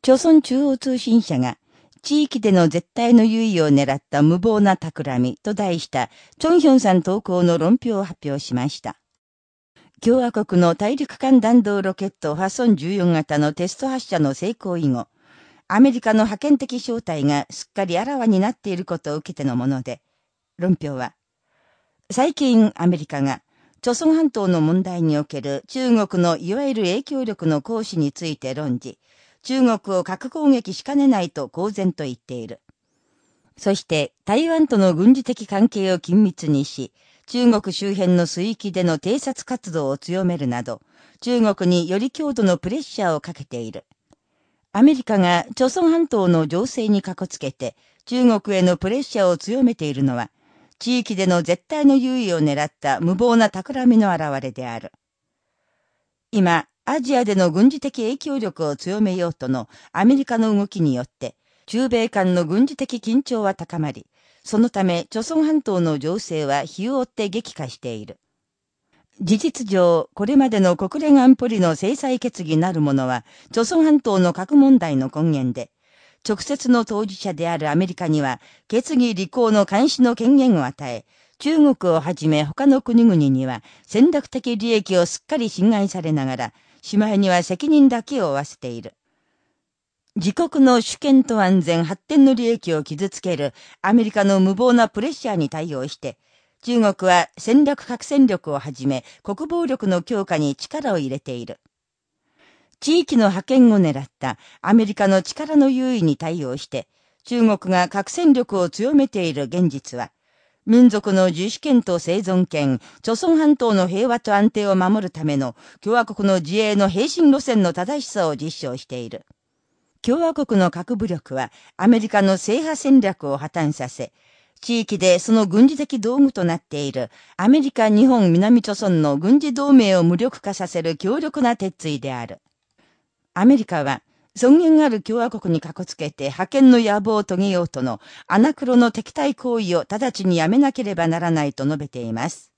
朝鮮中央通信社が、地域での絶対の優位を狙った無謀な企みと題した、チョンヒョンさん投稿の論評を発表しました。共和国の大陸間弾道ロケットファソン14型のテスト発射の成功以後、アメリカの覇権的正体がすっかりあらわになっていることを受けてのもので、論評は、最近アメリカが、朝鮮半島の問題における中国のいわゆる影響力の行使について論じ、中国を核攻撃しかねないと公然と言っている。そして台湾との軍事的関係を緊密にし、中国周辺の水域での偵察活動を強めるなど、中国により強度のプレッシャーをかけている。アメリカが朝鮮半島の情勢にかこつけて中国へのプレッシャーを強めているのは、地域での絶対の優位を狙った無謀な企みの表れである。今、アジアでの軍事的影響力を強めようとのアメリカの動きによって、中米間の軍事的緊張は高まり、そのため、朝鮮半島の情勢は日を追って激化している。事実上、これまでの国連安保理の制裁決議なるものは、朝鮮半島の核問題の根源で、直接の当事者であるアメリカには、決議履行の監視の権限を与え、中国をはじめ他の国々には戦略的利益をすっかり侵害されながら、しまいには責任だけを負わせている。自国の主権と安全発展の利益を傷つけるアメリカの無謀なプレッシャーに対応して、中国は戦略核戦力をはじめ国防力の強化に力を入れている。地域の覇権を狙ったアメリカの力の優位に対応して、中国が核戦力を強めている現実は、民族の自主権と生存権、朝鮮半島の平和と安定を守るための共和国の自衛の平身路線の正しさを実証している。共和国の核武力はアメリカの制覇戦略を破綻させ、地域でその軍事的道具となっているアメリカ、日本、南朝鮮の軍事同盟を無力化させる強力な鉄槌である。アメリカは尊厳ある共和国にかこつけて派遣の野望を遂げようとのアナクロの敵対行為を直ちにやめなければならないと述べています。